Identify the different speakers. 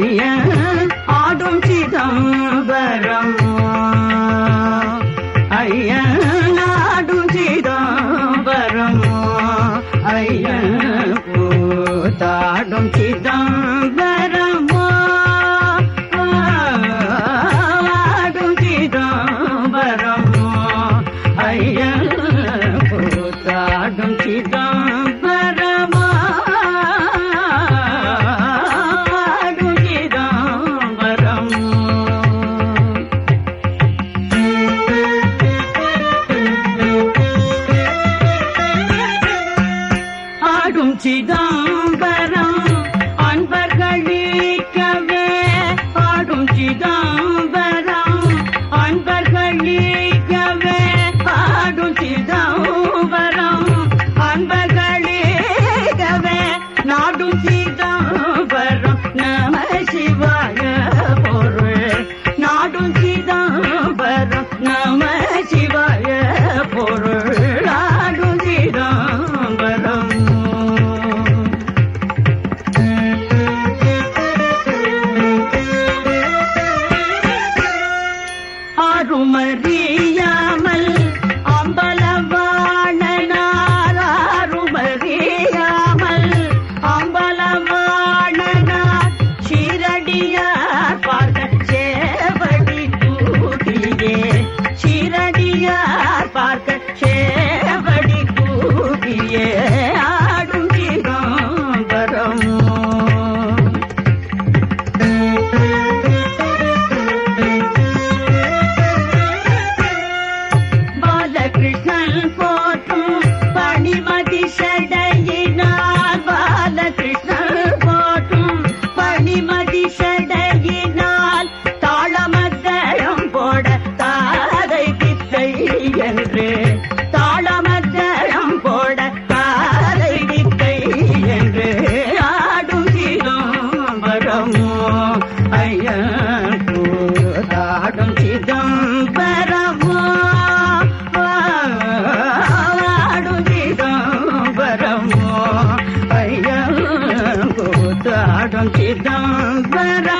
Speaker 1: ஆடிய ஆடும் சிதம்பரம் ஐயன் ஆடும் சிதம்பரம் ஐயன் பூத்தாடும் சிதம்பரம் ஆடும் சிதம்பரம் ஐயன் நண்பர் कंकिदा बरा